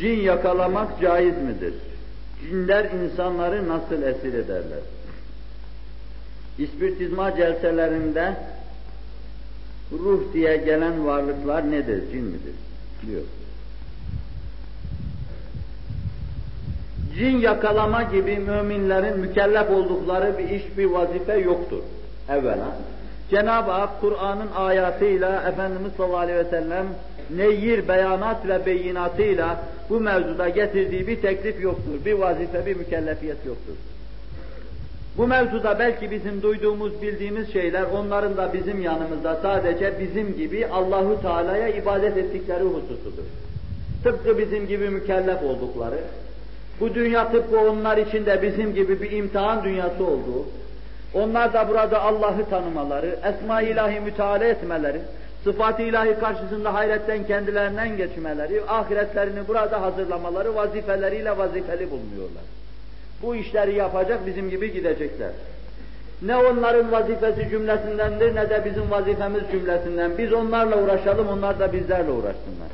Cin yakalamak caiz midir? Cinler insanları nasıl esir ederler? İspiritizma celselerinde ruh diye gelen varlıklar nedir, cin midir? diyor. Cin yakalama gibi müminlerin mükellef oldukları bir iş, bir vazife yoktur evvela. Cenab-ı Hak Kur'an'ın ayatıyla Efendimiz sallallahu aleyhi ve sellem neyir, beyanat ve beyinatıyla bu mevzuda getirdiği bir teklif yoktur, bir vazife, bir mükellefiyet yoktur. Bu mevzuda belki bizim duyduğumuz, bildiğimiz şeyler onların da bizim yanımızda sadece bizim gibi Allahu Teala'ya ibadet ettikleri hususudur. Tıpkı bizim gibi mükellef oldukları, bu dünya tıpkı onlar için de bizim gibi bir imtihan dünyası olduğu, onlar da burada Allah'ı tanımaları, esma-i ilahi müteala etmeleri, sıfat-ı ilahi karşısında hayretten kendilerinden geçmeleri, ahiretlerini burada hazırlamaları vazifeleriyle vazifeli bulunuyorlar. Bu işleri yapacak bizim gibi gidecekler. Ne onların vazifesi cümlesindendir ne de bizim vazifemiz cümlesinden. Biz onlarla uğraşalım, onlar da bizlerle uğraşsınlar.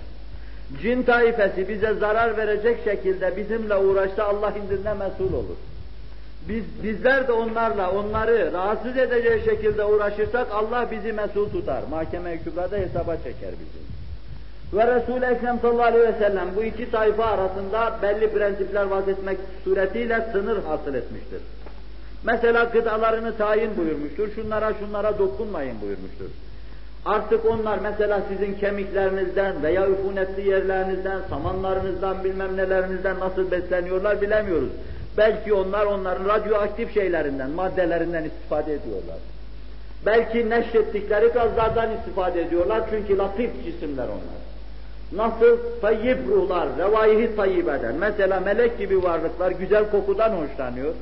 Cin taifesi bize zarar verecek şekilde bizimle uğraşsa Allah indinde mesul olur. Biz bizler de onlarla onları rahatsız edeceği şekilde uğraşırsak Allah bizi mesul tutar. Mahkeme-i Kübra'da hesaba çeker bizi. Ve Resul-i Ekrem sallallahu aleyhi ve sellem bu iki tayfa arasında belli prensipler vazetmek suretiyle sınır hasıl etmiştir. Mesela gıdalarını tayin buyurmuştur. Şunlara şunlara dokunmayın buyurmuştur. Artık onlar mesela sizin kemiklerinizden veya üfunetli yerlerinizden, samanlarınızdan, bilmem nelerinizden nasıl besleniyorlar bilemiyoruz. Belki onlar onların radyoaktif şeylerinden, maddelerinden istifade ediyorlar. Belki neşrettikleri gazlardan istifade ediyorlar çünkü latif cisimler onlar. Nasıl tayyip ruhlar, revaihi tayyip eden, mesela melek gibi varlıklar güzel kokudan hoşlanıyor.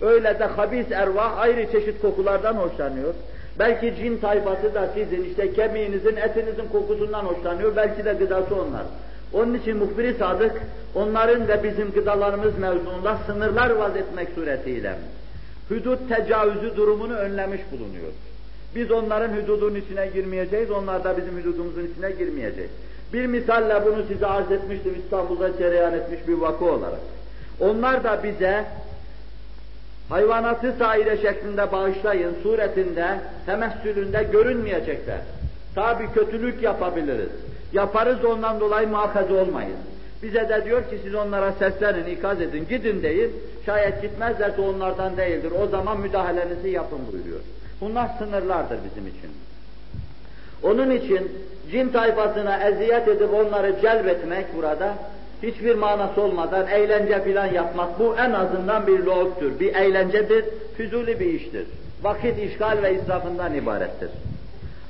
Öyle de habis ervah ayrı çeşit kokulardan hoşlanıyor. Belki cin tayfası da sizin işte kemiğinizin, etinizin kokusundan hoşlanıyor. Belki de gıdası onlar. Onun için muhbiri sadık, onların ve bizim gıdalarımız mevzuunda sınırlar vaz etmek suretiyle hudut tecavüzü durumunu önlemiş bulunuyor. Biz onların hududunun içine girmeyeceğiz, onlar da bizim hududumuzun içine girmeyecek. Bir misalle bunu size arz etmiştim İstanbul'da cereyan etmiş bir vakı olarak. Onlar da bize hayvanatı saire şeklinde bağışlayın suretinde, temessülünde görünmeyecekler. Tabi kötülük yapabiliriz. Yaparız ondan dolayı muhafaz olmayın. Bize de diyor ki siz onlara seslenin, ikaz edin, gidin deyin. Şayet gitmezlerse onlardan değildir. O zaman müdahalenizi yapın buyuruyor. Bunlar sınırlardır bizim için. Onun için cin tayfasına eziyet edip onları celbetmek burada hiçbir manası olmadan eğlence filan yapmak bu en azından bir loğuptur, bir eğlencedir, füzuli bir iştir. Vakit işgal ve israfından ibarettir.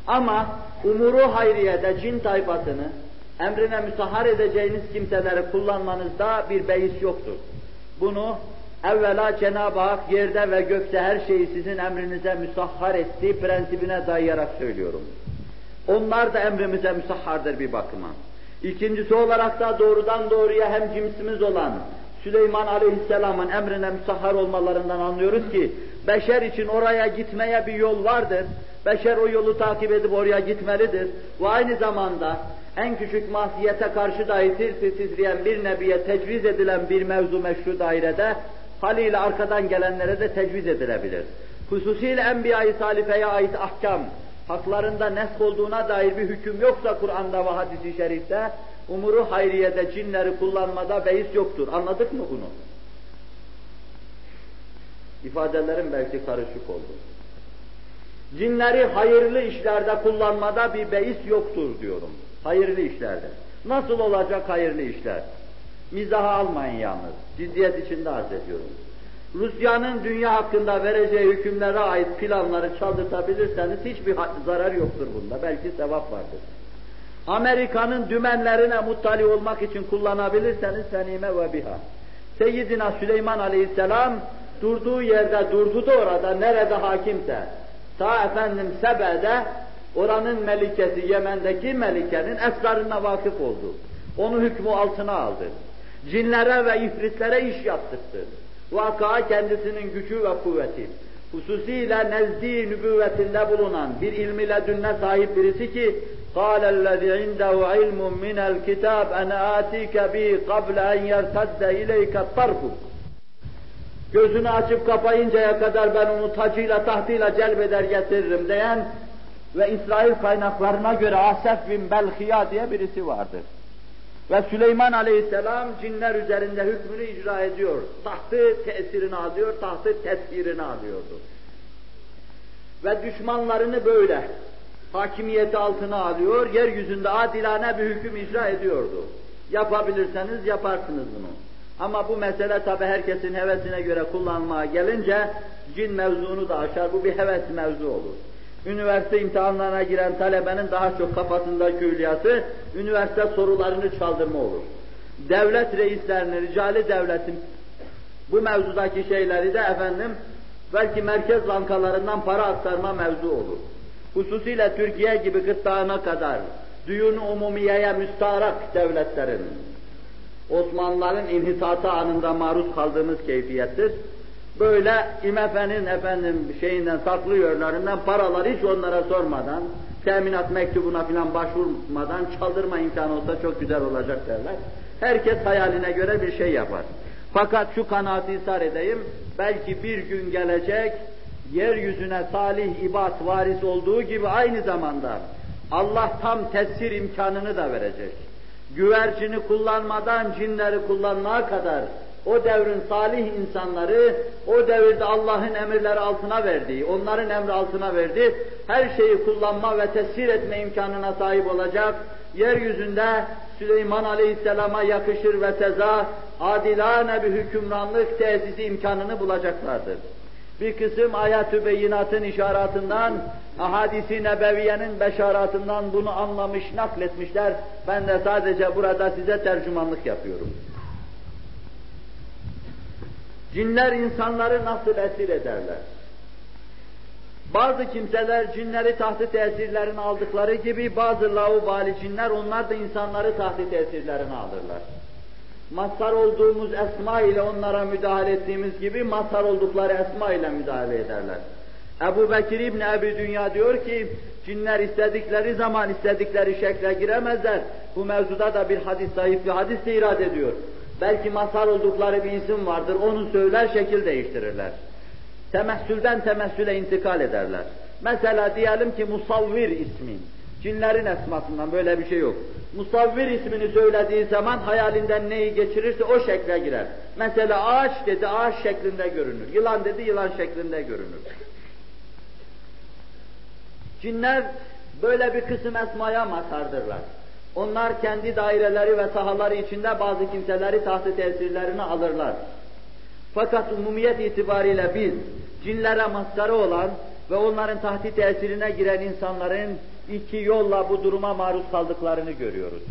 Ama umuru hayriyede cin tayfasını emrine müsahhar edeceğiniz kimseleri kullanmanızda bir beis yoktur. Bunu evvela Cenab-ı Hak yerde ve gökte her şeyi sizin emrinize müsahhar ettiği prensibine dayayarak söylüyorum. Onlar da emrimize müsahhardır bir bakıma. İkincisi olarak da doğrudan doğruya hem cimsimiz olan Süleyman Aleyhisselam'ın emrine müsahhar olmalarından anlıyoruz ki beşer için oraya gitmeye bir yol vardır. Beşer o yolu takip edip oraya gitmelidir. Ve aynı zamanda en küçük masiyete karşı dahi tir titreyen bir nebiye tecviz edilen bir mevzu meşru dairede haliyle arkadan gelenlere de tecviz edilebilir. Hususiyle Enbiya-i Salife'ye ait ahkam, haklarında nesk olduğuna dair bir hüküm yoksa Kur'an'da ve hadisi şerifte, umuru hayriyede cinleri kullanmada beis yoktur. Anladık mı bunu? İfadelerim belki karışık oldu. Cinleri hayırlı işlerde kullanmada bir beis yoktur diyorum. Hayırlı işlerde. Nasıl olacak hayırlı işler? Mizaha almayın yalnız. Ciddiyet içinde arz ediyorum. Rusya'nın dünya hakkında vereceği hükümlere ait planları çaldırtabilirseniz hiçbir zarar yoktur bunda. Belki sevap vardır. Amerika'nın dümenlerine muttali olmak için kullanabilirseniz senime ve biha. Seyyidina Süleyman Aleyhisselam durduğu yerde durdu da orada nerede hakimse ta efendim Sebe'de oranın melikesi Yemen'deki melikenin esrarına vakıf oldu. Onu hükmü altına aldı. Cinlere ve ifritlere iş yaptırdı. Vaka kendisinin gücü ve kuvveti, hususiyle nezdi nübüvvetinde bulunan bir ilmi ledünne sahip birisi ki قال الذي عنده علم من الكتاب أنا آتيك به قبل أن يرتد إليك طرفك Gözünü açıp kapayıncaya kadar ben onu tacıyla tahtıyla celbeder getiririm diyen ve İsrail kaynaklarına göre Asef bin Belhiya diye birisi vardır. Ve Süleyman Aleyhisselam cinler üzerinde hükmünü icra ediyor. Tahtı tesirini alıyor, tahtı tesirini alıyordu. Ve düşmanlarını böyle hakimiyeti altına alıyor, yeryüzünde adilane bir hüküm icra ediyordu. Yapabilirseniz yaparsınız bunu. Ama bu mesele tabi herkesin hevesine göre kullanmaya gelince cin mevzunu da aşar, bu bir heves mevzu olur. Üniversite imtihanlarına giren talebenin daha çok kafasında külliyatı, üniversite sorularını çaldırma olur. Devlet reislerini, ricali devletin bu mevzudaki şeyleri de efendim belki merkez bankalarından para aktarma mevzu olur. Hususiyle Türkiye gibi kıtlağına kadar düğün umumiyeye müstarak devletlerin, Osmanlıların inhisatı anında maruz kaldığımız keyfiyettir. Böyle IMF'nin efendim şeyinden saklıyorlarından paralar hiç onlara sormadan, teminat mektubuna filan başvurmadan çaldırma imkanı olsa çok güzel olacak derler. Herkes hayaline göre bir şey yapar. Fakat şu kanaati isar edeyim, belki bir gün gelecek, yeryüzüne salih ibad varis olduğu gibi aynı zamanda Allah tam tesir imkanını da verecek. Güvercini kullanmadan cinleri kullanmaya kadar o devrin salih insanları, o devirde Allah'ın emirleri altına verdiği, onların emri altına verdiği her şeyi kullanma ve tesir etme imkanına sahip olacak. Yeryüzünde Süleyman Aleyhisselam'a yakışır ve teza, adilane bir hükümranlık tesisi imkanını bulacaklardır. Bir kısım ayet-ü beyinatın işaratından, ahadisi nebeviyenin beşaratından bunu anlamış, nakletmişler. Ben de sadece burada size tercümanlık yapıyorum. Cinler insanları nasıl esir ederler? Bazı kimseler cinleri tahtı tesirlerine aldıkları gibi bazı laubali cinler onlar da insanları tahtı tesirlerine alırlar. Mazhar olduğumuz esma ile onlara müdahale ettiğimiz gibi mazhar oldukları esma ile müdahale ederler. Ebu Bekir İbni Ebi Dünya diyor ki, cinler istedikleri zaman istedikleri şekle giremezler. Bu mevzuda da bir hadis, zayıf bir hadis de irad ediyor. Belki mazhar oldukları bir isim vardır, onu söyler, şekil değiştirirler. Temessülden temessüle intikal ederler. Mesela diyelim ki Musavvir ismin. Cinlerin esmasından böyle bir şey yok. Musavvir ismini söylediği zaman hayalinden neyi geçirirse o şekle girer. Mesela ağaç dedi, ağaç şeklinde görünür. Yılan dedi, yılan şeklinde görünür. Cinler böyle bir kısım esmaya mazhardırlar. Onlar kendi daireleri ve sahaları içinde bazı kimseleri tahtı tesirlerini alırlar. Fakat umumiyet itibariyle biz cinlere maskara olan ve onların tahti tesirine giren insanların iki yolla bu duruma maruz kaldıklarını görüyoruz.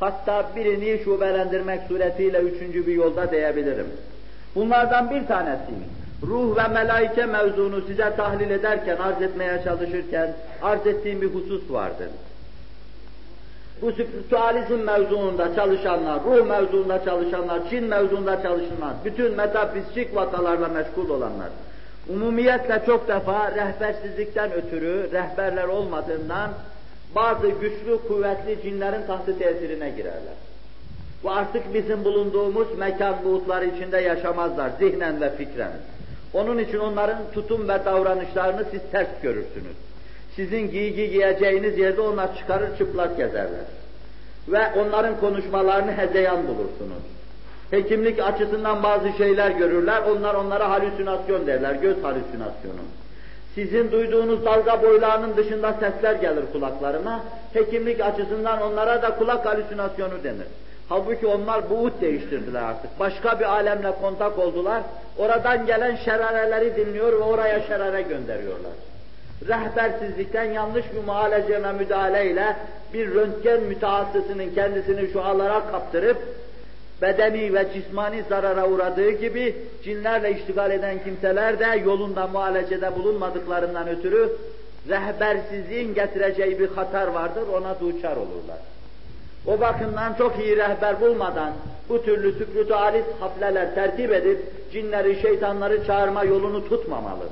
Hatta birini şubelendirmek suretiyle üçüncü bir yolda diyebilirim. Bunlardan bir tanesi, ruh ve melaike mevzunu size tahlil ederken, arz etmeye çalışırken arz ettiğim bir husus vardır. Bu spiritüalizm mevzuunda çalışanlar, ruh mevzuunda çalışanlar, cin mevzuunda çalışanlar, bütün metafizik vakalarla meşgul olanlar, umumiyetle çok defa rehbersizlikten ötürü, rehberler olmadığından bazı güçlü, kuvvetli cinlerin tahtı tesirine girerler. Bu artık bizim bulunduğumuz mekan buğutları içinde yaşamazlar, zihnen ve fikren. Onun için onların tutum ve davranışlarını siz ters görürsünüz. Sizin giygi giyeceğiniz yerde onlar çıkarır çıplak gezerler. Ve onların konuşmalarını hezeyan bulursunuz. Hekimlik açısından bazı şeyler görürler, onlar onlara halüsinasyon derler, göz halüsinasyonu. Sizin duyduğunuz dalga boylarının dışında sesler gelir kulaklarına, hekimlik açısından onlara da kulak halüsinasyonu denir. Halbuki onlar buğut değiştirdiler artık. Başka bir alemle kontak oldular. Oradan gelen şerareleri dinliyor ve oraya şerare gönderiyorlar rehbersizlikten yanlış bir muhalece ve müdahaleyle bir röntgen mütehassısının kendisini şu alara kaptırıp bedeni ve cismani zarara uğradığı gibi cinlerle iştigal eden kimseler de yolunda muhalecede bulunmadıklarından ötürü rehbersizliğin getireceği bir hatar vardır, ona duçar olurlar. O bakımdan çok iyi rehber bulmadan bu türlü sükrütü alis hafleler tertip edip cinleri, şeytanları çağırma yolunu tutmamalı.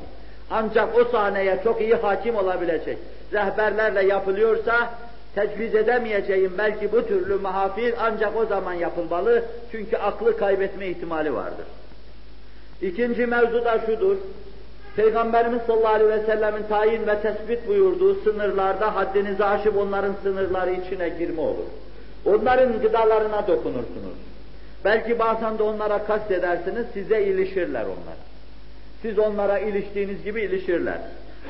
Ancak o sahneye çok iyi hakim olabilecek rehberlerle yapılıyorsa tecviz edemeyeceğim belki bu türlü mahafil ancak o zaman yapılmalı çünkü aklı kaybetme ihtimali vardır. İkinci mevzu da şudur, Peygamberimiz sallallahu aleyhi ve sellemin tayin ve tespit buyurduğu sınırlarda haddinizi aşıp onların sınırları içine girme olur. Onların gıdalarına dokunursunuz. Belki bazen de onlara kast edersiniz, size ilişirler onlar. Siz onlara iliştiğiniz gibi ilişirler.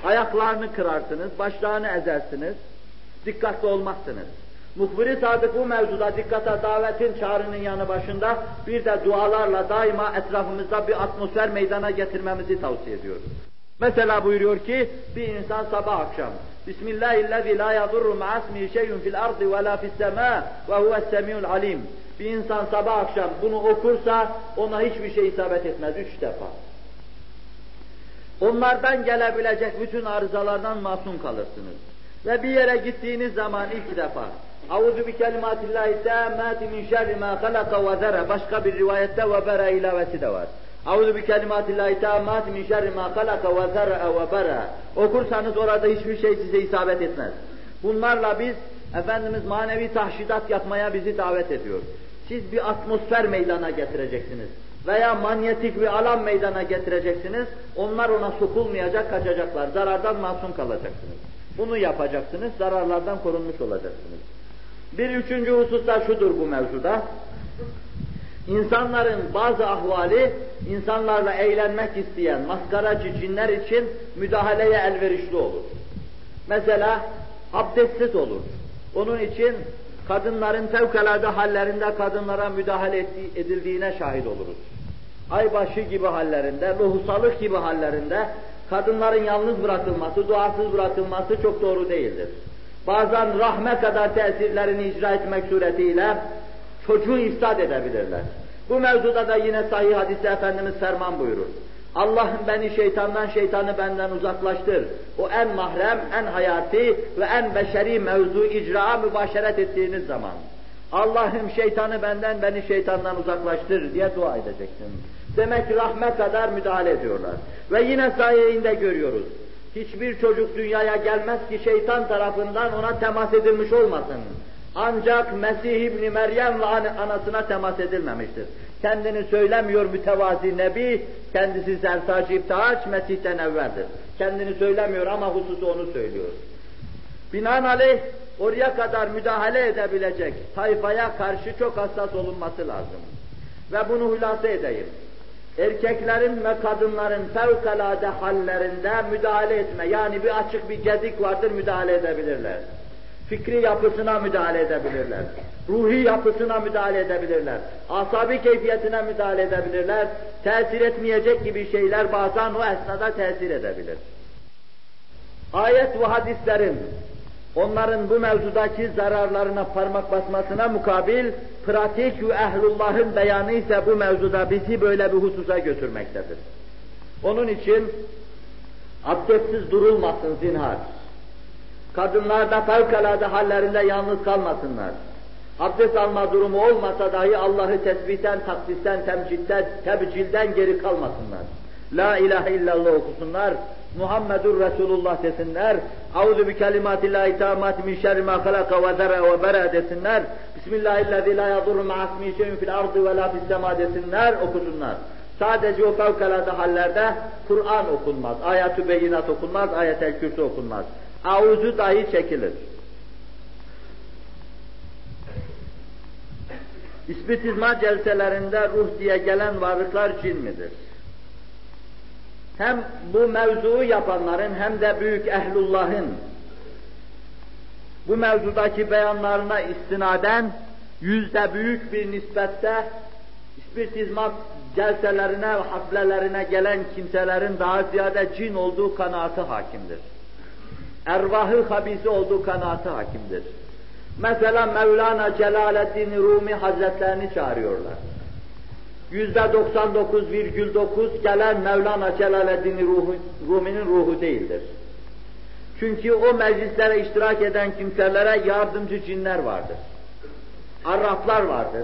Ayaklarını kırarsınız, başlarını ezersiniz, dikkatli olmazsınız. Muhbir-i Sadık bu mevzuda dikkate davetin çağrının yanı başında bir de dualarla daima etrafımızda bir atmosfer meydana getirmemizi tavsiye ediyor. Mesela buyuruyor ki bir insan sabah akşam Bismillahirrahmanirrahim la yadurru ma'asmihi şey'un fil ardı ve la fis ve huve's alim. Bir insan sabah akşam bunu okursa ona hiçbir şey isabet etmez üç defa. Onlardan gelebilecek bütün arızalardan masum kalırsınız. Ve bir yere gittiğiniz zaman ilk defa Auzu bi kelimatillahi tammati min şerri ma halaka ve zara. Başka bir rivayette ve bera ilavesi de var. Auzu bi kelimatillahi tammati min şerri ma halaka ve zara ve bara. Okursanız orada hiçbir şey size isabet etmez. Bunlarla biz Efendimiz manevi tahşidat yapmaya bizi davet ediyor. Siz bir atmosfer meydana getireceksiniz veya manyetik bir alan meydana getireceksiniz. Onlar ona sokulmayacak, kaçacaklar. Zarardan masum kalacaksınız. Bunu yapacaksınız, zararlardan korunmuş olacaksınız. Bir üçüncü husus da şudur bu mevzuda. İnsanların bazı ahvali, insanlarla eğlenmek isteyen maskaracı cinler için müdahaleye elverişli olur. Mesela abdestsiz olur. Onun için kadınların fevkalade hallerinde kadınlara müdahale edildiğine şahit oluruz. Aybaşı gibi hallerinde, lohusalık gibi hallerinde kadınların yalnız bırakılması, duasız bırakılması çok doğru değildir. Bazen rahme kadar tesirlerini icra etmek suretiyle çocuğu ifsad edebilirler. Bu mevzuda da yine sahih hadiste Efendimiz ferman buyurur. Allah'ım beni şeytandan, şeytanı benden uzaklaştır. O en mahrem, en hayati ve en beşeri mevzu icraa mübaşeret ettiğiniz zaman. Allah'ım şeytanı benden, beni şeytandan uzaklaştır diye dua edeceksin. Demek rahme kadar müdahale ediyorlar. Ve yine sayende görüyoruz. Hiçbir çocuk dünyaya gelmez ki şeytan tarafından ona temas edilmiş olmasın. Ancak Mesih İbni Meryem ve anasına temas edilmemiştir. Kendini söylemiyor mütevazi Nebi, kendisi sertaç iptahaç Mesih'ten evveldir. Kendini söylemiyor ama hususu onu söylüyor. Binaenaleyh oraya kadar müdahale edebilecek tayfaya karşı çok hassas olunması lazım. Ve bunu hülasa edeyim erkeklerin ve kadınların fevkalade hallerinde müdahale etme, yani bir açık bir gedik vardır müdahale edebilirler. Fikri yapısına müdahale edebilirler. Ruhi yapısına müdahale edebilirler. Asabi keyfiyetine müdahale edebilirler. Tesir etmeyecek gibi şeyler bazen o esnada tesir edebilir. Ayet ve hadislerin onların bu mevzudaki zararlarına parmak basmasına mukabil pratik ve ehlullahın beyanı ise bu mevzuda bizi böyle bir hususa götürmektedir. Onun için abdestsiz durulmasın zinhar. Kadınlar da fevkalade hallerinde yalnız kalmasınlar. Abdest alma durumu olmasa dahi Allah'ı tesbihten, takdisten, temcitten, tebcilden geri kalmasınlar. La ilahe illallah okusunlar, Muhammedur Resulullah desinler. Auzu bi kelimatillahi tammati min şerri ma halaka ve zara ve bera desinler. Bismillahirrahmanirrahim la yadurru ma'asmi şeyin fil ardı ve la fis sema desinler, okusunlar. Sadece o fevkalade hallerde Kur'an okunmaz, ayet-ü beyinat okunmaz, ayet-el kürsü okunmaz. Auzu dahi çekilir. İspitizma celselerinde ruh diye gelen varlıklar cin midir? Hem bu mevzuu yapanların hem de büyük ehlullahın bu mevzudaki beyanlarına istinaden yüzde büyük bir nispette ispirtizmat celselerine ve haflelerine gelen kimselerin daha ziyade cin olduğu kanaati hakimdir. Ervahı habisi olduğu kanaati hakimdir. Mesela Mevlana Celaleddin Rumi Hazretlerini çağırıyorlar yüzde 99,9 gelen Mevlana Celaleddin ruhu, Rumi'nin ruhu değildir. Çünkü o meclislere iştirak eden kimselere yardımcı cinler vardır. Arraflar vardır.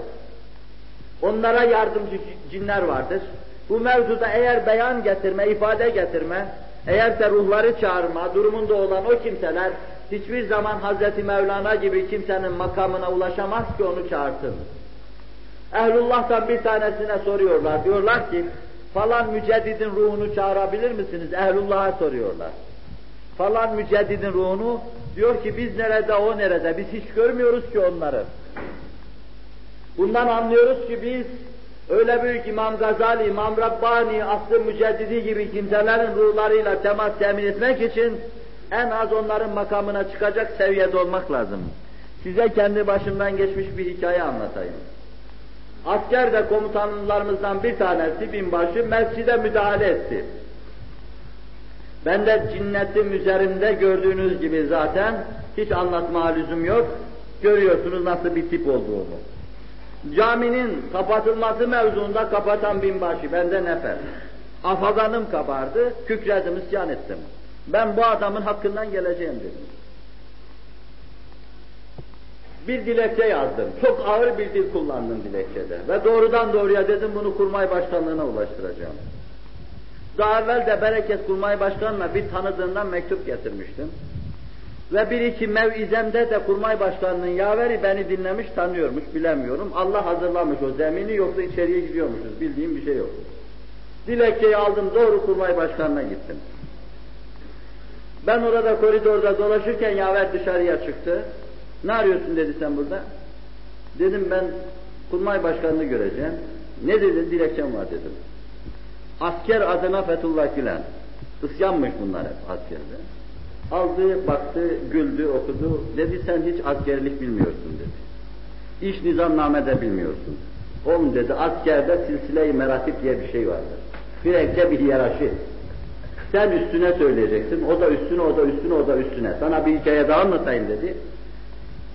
Onlara yardımcı cinler vardır. Bu mevzuda eğer beyan getirme, ifade getirme, eğer de ruhları çağırma durumunda olan o kimseler hiçbir zaman Hazreti Mevlana gibi kimsenin makamına ulaşamaz ki onu çağırsın. Ehlullah'tan bir tanesine soruyorlar. Diyorlar ki falan müceddidin ruhunu çağırabilir misiniz? Ehlullah'a soruyorlar. Falan müceddidin ruhunu diyor ki biz nerede o nerede? Biz hiç görmüyoruz ki onları. Bundan anlıyoruz ki biz öyle büyük İmam Gazali, İmam Rabbani, aslı müceddidi gibi kimselerin ruhlarıyla temas temin etmek için en az onların makamına çıkacak seviyede olmak lazım. Size kendi başımdan geçmiş bir hikaye anlatayım. Asker de komutanlarımızdan bir tanesi binbaşı mescide müdahale etti. Ben de cinnetim üzerimde gördüğünüz gibi zaten hiç anlatma lüzum yok. Görüyorsunuz nasıl bir tip olduğumu. Caminin kapatılması mevzuunda kapatan binbaşı, bende nefer. Afaganım kabardı, kükredim, isyan ettim. Ben bu adamın hakkından geleceğim dedim. Bir dilekçe yazdım. Çok ağır bir dil kullandım dilekçede. Ve doğrudan doğruya dedim bunu kurmay başkanlığına ulaştıracağım. Daha evvel de Bereket Kurmay Başkanı'na bir tanıdığından mektup getirmiştim. Ve bir iki mevizemde de kurmay başkanının yaveri beni dinlemiş, tanıyormuş, bilemiyorum. Allah hazırlamış o zemini yoksa içeriye gidiyormuşuz, bildiğim bir şey yok. Dilekçeyi aldım, doğru kurmay başkanına gittim. Ben orada koridorda dolaşırken yaver dışarıya çıktı. Ne arıyorsun dedi sen burada? Dedim ben kurmay başkanını göreceğim. Ne dedi? Dilekçem var dedim. Asker adına Fethullah Gülen. Isyanmış bunlar hep askerde. Aldı, baktı, güldü, okudu. Dedi sen hiç askerlik bilmiyorsun dedi. İş nizamnamede bilmiyorsun. Oğlum dedi askerde silsile-i meratip diye bir şey vardır. Sürekli bir hiyerarşi. Sen üstüne söyleyeceksin, o da üstüne, o da üstüne, o da üstüne. Sana bir hikaye daha anlatayım dedi.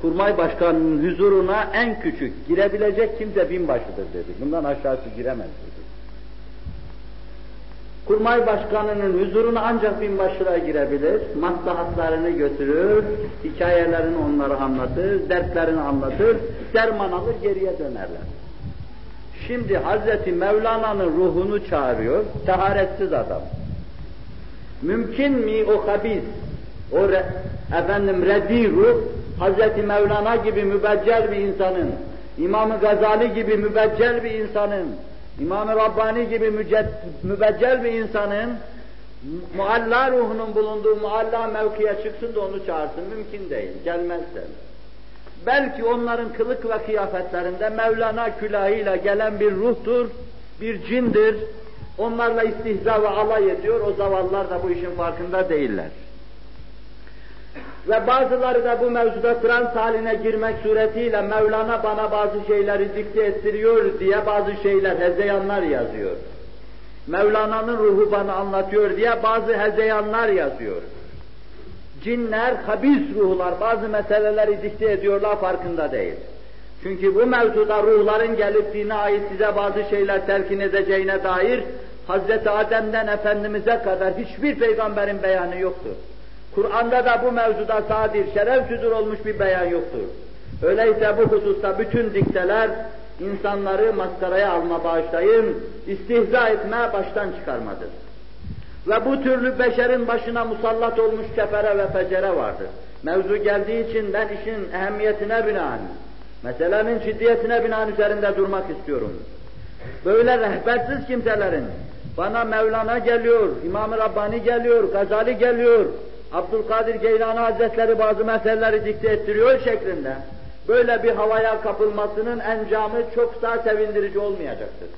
Kurmay başkanının huzuruna en küçük girebilecek kimse binbaşıdır dedi. Bundan aşağısı giremez dedi. Kurmay başkanının huzuruna ancak binbaşılar girebilir, maslahatlarını götürür, hikayelerini onlara anlatır, dertlerini anlatır, derman alır geriye dönerler. Şimdi Hazreti Mevlana'nın ruhunu çağırıyor, taharetsiz adam. Mümkün mi o habis, o re, efendim reddi ruh, Hazreti Mevlana gibi mübeccel bir insanın, İmam-ı Gazali gibi mübeccel bir insanın, İmam-ı Rabbani gibi mübeccel bir insanın mualla ruhunun bulunduğu mualla mevkiye çıksın da onu çağırsın. Mümkün değil, gelmezler. Belki onların kılık ve kıyafetlerinde Mevlana külahıyla gelen bir ruhtur, bir cindir. Onlarla istihza ve alay ediyor, o zavallılar da bu işin farkında değiller. Ve bazıları da bu mevzuda trans haline girmek suretiyle Mevlana bana bazı şeyleri dikte ettiriyor diye bazı şeyler, hezeyanlar yazıyor. Mevlana'nın ruhu bana anlatıyor diye bazı hezeyanlar yazıyor. Cinler, habis ruhlar bazı meseleleri dikte ediyorlar farkında değil. Çünkü bu mevzuda ruhların gelip dine ait size bazı şeyler telkin edeceğine dair Hazreti Adem'den Efendimiz'e kadar hiçbir peygamberin beyanı yoktur. Kur'an'da da bu mevzuda sadir, şeref süzür olmuş bir beyan yoktur. Öyleyse bu hususta bütün dikteler insanları maskaraya alma bağışlayın, istihza etme baştan çıkarmadır. Ve bu türlü beşerin başına musallat olmuş kefere ve fecere vardır. Mevzu geldiği için ben işin ehemmiyetine binaen, meselenin ciddiyetine binaen üzerinde durmak istiyorum. Böyle rehbersiz kimselerin, bana Mevlana geliyor, İmam-ı Rabbani geliyor, Gazali geliyor, Abdülkadir Geylani Hazretleri bazı meseleleri dikte ettiriyor şeklinde böyle bir havaya kapılmasının encamı çok daha sevindirici olmayacaktır.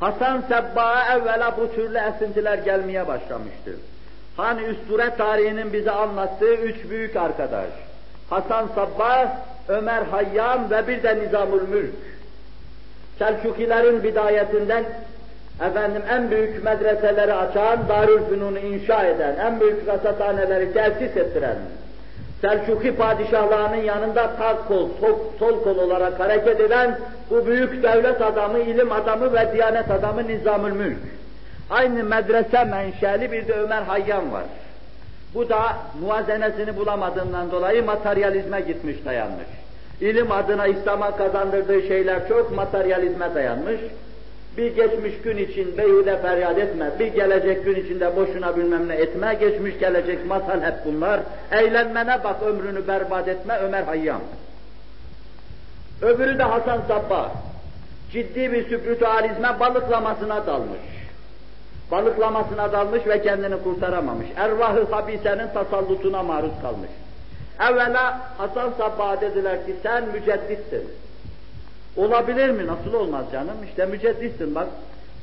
Hasan Sebba'ya evvela bu türlü esintiler gelmeye başlamıştır. Hani üsture tarihinin bize anlattığı üç büyük arkadaş. Hasan Sabbah, Ömer Hayyam ve bir de Nizamül Mülk. Selçukilerin bidayetinden efendim en büyük medreseleri açan, Darülfünun'u inşa eden, en büyük rasathaneleri tesis ettiren, Selçuki padişahlarının yanında sağ kol, sol, sol kol olarak hareket eden bu büyük devlet adamı, ilim adamı ve diyanet adamı Nizamül Mülk. Aynı medrese menşeli bir de Ömer Hayyam var. Bu da muazenesini bulamadığından dolayı materyalizme gitmiş dayanmış. İlim adına İslam'a kazandırdığı şeyler çok materyalizme dayanmış. Bir geçmiş gün için beyhude feryat etme, bir gelecek gün içinde boşuna bilmem ne etme, geçmiş gelecek masal hep bunlar. Eğlenmene bak ömrünü berbat etme Ömer Hayyam. Öbürü de Hasan Sabbah. Ciddi bir sübrütualizme balıklamasına dalmış. Balıklamasına dalmış ve kendini kurtaramamış. Ervah-ı habisenin tasallutuna maruz kalmış. Evvela Hasan Sabbah'a dediler ki sen mücedditsin. Olabilir mi? Nasıl olmaz canım? İşte mücedditsin bak.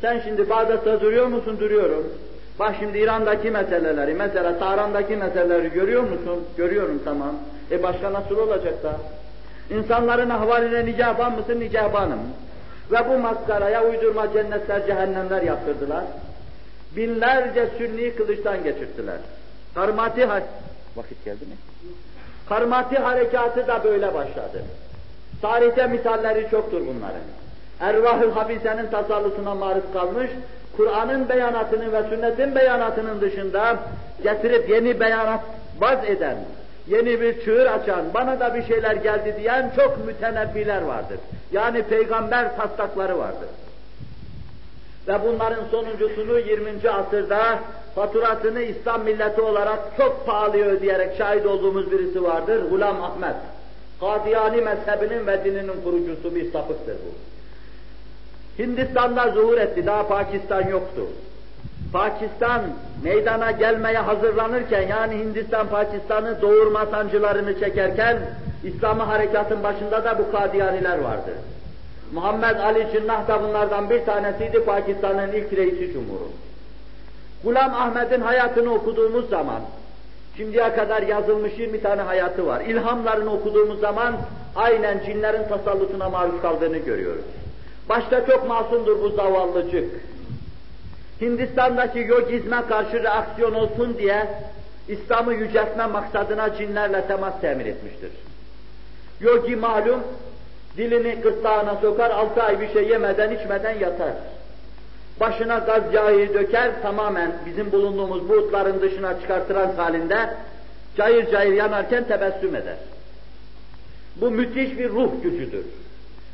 Sen şimdi Bağdat'ta duruyor musun? Duruyorum. Bak şimdi İran'daki meseleleri, mesela Tahran'daki meseleleri görüyor musun? Görüyorum tamam. E başka nasıl olacak da? İnsanların ahvaline nicaban mısın? Nicabanım. Ve bu maskaraya uydurma cennetler, cehennemler yaptırdılar. Binlerce sünni kılıçtan geçirttiler. Karmati vakit geldi mi? Karmati harekatı da böyle başladı. Tarihte misalleri çoktur bunların. Ervah-ı habisenin tasallutuna maruz kalmış, Kur'an'ın beyanatının ve sünnetin beyanatının dışında getirip yeni beyanat vaz eden, yeni bir çığır açan, bana da bir şeyler geldi diyen çok mütenebbiler vardır. Yani peygamber taslakları vardır. Ve bunların sonuncusunu 20. asırda faturasını İslam milleti olarak çok pahalı ödeyerek şahit olduğumuz birisi vardır, Gulam Ahmet. Kadiyani mezhebinin ve dininin kurucusu bir sapıktır bu. Hindistan'da zuhur etti, daha Pakistan yoktu. Pakistan meydana gelmeye hazırlanırken, yani Hindistan Pakistan'ı doğurma sancılarını çekerken, İslam'ı harekatın başında da bu Kadiyaniler vardı. Muhammed Ali Cinnah da bunlardan bir tanesiydi Pakistan'ın ilk reisi cumhuru. Gulam Ahmet'in hayatını okuduğumuz zaman, Şimdiye kadar yazılmış 20 tane hayatı var. İlhamlarını okuduğumuz zaman aynen cinlerin tasallutuna maruz kaldığını görüyoruz. Başta çok masumdur bu zavallıcık. Hindistan'daki yogizme karşı reaksiyon olsun diye İslam'ı yüceltme maksadına cinlerle temas temin etmiştir. Yogi malum dilini gırtlağına sokar, altı ay bir şey yemeden içmeden yatar başına gaz yağı döker, tamamen bizim bulunduğumuz buğutların dışına çıkartılan halinde cayır cayır yanarken tebessüm eder. Bu müthiş bir ruh gücüdür.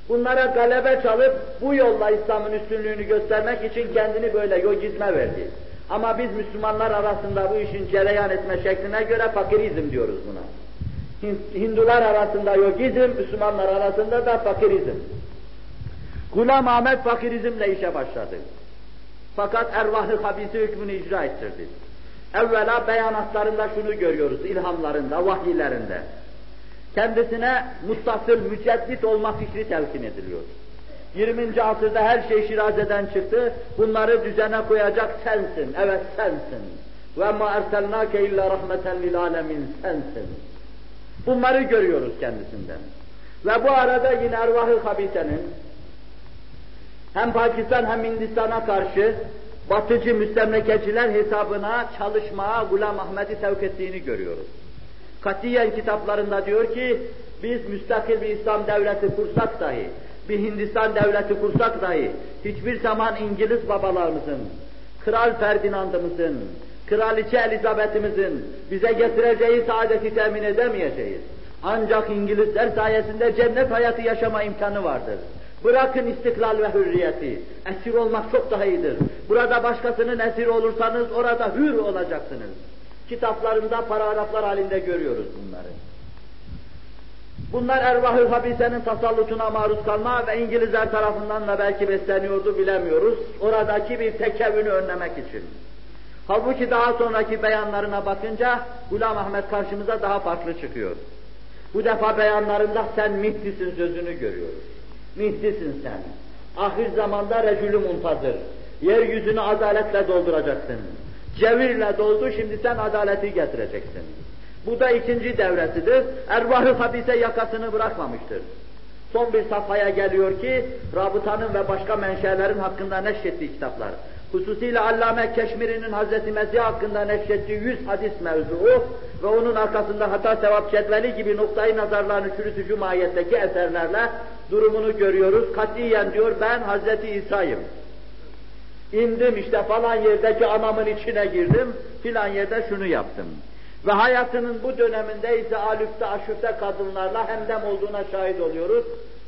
Bunlara galebe çalıp bu yolla İslam'ın üstünlüğünü göstermek için kendini böyle yogizme verdi. Ama biz Müslümanlar arasında bu işin cereyan etme şekline göre fakirizm diyoruz buna. Hindular arasında yogizm, Müslümanlar arasında da fakirizm. Gulam Ahmet fakirizmle işe başladı. Fakat ervah-ı habisi hükmünü icra ettirdi. Evvela beyanatlarında şunu görüyoruz, ilhamlarında, vahiylerinde. Kendisine mustasıl, müceddit olma fikri telkin ediliyor. 20. asırda her şey Şiraze'den çıktı, bunları düzene koyacak sensin, evet sensin. Ve ma erselnake illa rahmeten lil alemin sensin. Bunları görüyoruz kendisinden. Ve bu arada yine ervah-ı habisenin hem Pakistan hem Hindistan'a karşı batıcı müstemlekeciler hesabına çalışmaya Gulam Ahmet'i sevk ettiğini görüyoruz. Katiyen kitaplarında diyor ki, biz müstakil bir İslam devleti kursak dahi, bir Hindistan devleti kursak dahi, hiçbir zaman İngiliz babalarımızın, Kral Ferdinand'ımızın, Kraliçe Elizabeth'imizin bize getireceği saadeti temin edemeyeceğiz. Ancak İngilizler sayesinde cennet hayatı yaşama imkanı vardır. Bırakın istiklal ve hürriyeti. Esir olmak çok daha iyidir. Burada başkasının esiri olursanız orada hür olacaksınız. Kitaplarında paragraflar halinde görüyoruz bunları. Bunlar ervah-ı habisenin tasallutuna maruz kalma ve İngilizler tarafından da belki besleniyordu bilemiyoruz. Oradaki bir tekevünü önlemek için. Halbuki daha sonraki beyanlarına bakınca Gulam Ahmet karşımıza daha farklı çıkıyor. Bu defa beyanlarında sen Mihdi'sin sözünü görüyoruz. Mihdisin sen. Ahir zamanda recülü muntazır. Yeryüzünü adaletle dolduracaksın. Cevirle doldu, şimdi sen adaleti getireceksin. Bu da ikinci devresidir. Ervah-ı habise yakasını bırakmamıştır. Son bir safhaya geliyor ki, rabıtanın ve başka menşelerin hakkında neşrettiği kitaplar. Hususiyle Allame Keşmiri'nin Hazreti Mesih hakkında neşrettiği yüz hadis mevzuu ve onun arkasında hata sevap cetveli gibi noktayı nazarlarını çürütücü mahiyetteki eserlerle durumunu görüyoruz. Katiyen diyor ben Hazreti İsa'yım. İndim işte falan yerdeki anamın içine girdim, filan yerde şunu yaptım. Ve hayatının bu döneminde ise alüfte aşüfte kadınlarla hemdem olduğuna şahit oluyoruz.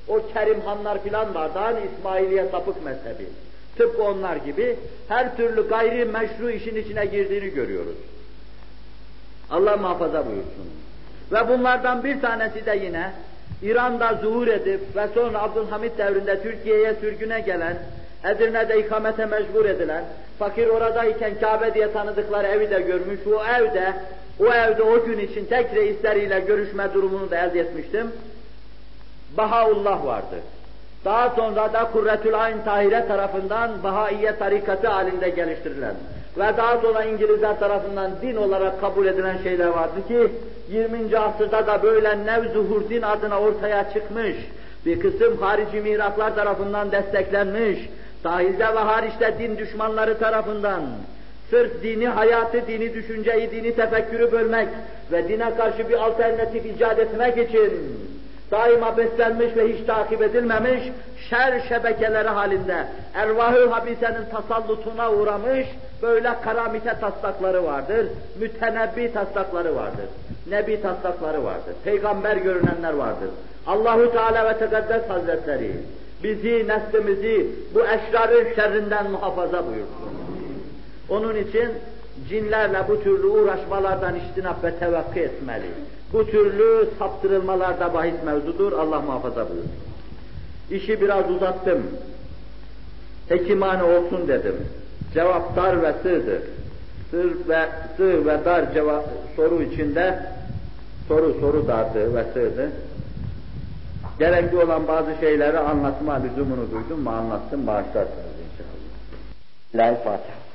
O Kerimhanlar filan vardı hani İsmailiye sapık mezhebi. Tıpkı onlar gibi her türlü gayri meşru işin içine girdiğini görüyoruz. Allah muhafaza buyursun. Ve bunlardan bir tanesi de yine İran'da zuhur edip ve sonra Abdülhamit devrinde Türkiye'ye sürgüne gelen, Edirne'de ikamete mecbur edilen, fakir oradayken Kabe diye tanıdıkları evi de görmüş, o evde, o evde o gün için tek reisleriyle görüşme durumunu da elde etmiştim. Bahaullah vardı. Daha sonra da Kurretül Ayn Tahire tarafından Bahaiye tarikatı halinde geliştirilen ve daha sonra İngilizler tarafından din olarak kabul edilen şeyler vardı ki 20. asırda da böyle nevzuhur din adına ortaya çıkmış, bir kısım harici miraklar tarafından desteklenmiş, sahilde ve hariçte din düşmanları tarafından sırf dini hayatı, dini düşünceyi, dini tefekkürü bölmek ve dine karşı bir alternatif icat etmek için daima beslenmiş ve hiç takip edilmemiş şer şebekeleri halinde ervahı habisenin tasallutuna uğramış böyle karamite taslakları vardır, mütenebbi taslakları vardır, nebi taslakları vardır, peygamber görünenler vardır. Allahu Teala ve Tekaddes Hazretleri bizi, neslimizi bu eşrarın şerrinden muhafaza buyursun. Onun için cinlerle bu türlü uğraşmalardan iştinap ve tevakkı etmeli. Bu türlü saptırılmalarda bahis mevzudur, Allah muhafaza buyursun. İşi biraz uzattım. Hekimane olsun dedim. Cevap dar ve sığdır. Sır ve sığ ve dar cevap soru içinde soru soru dardı ve sığdı. Gerekli olan bazı şeyleri anlatma lüzumunu duydum mu anlattım bağışlarsınız inşallah. La Fatiha.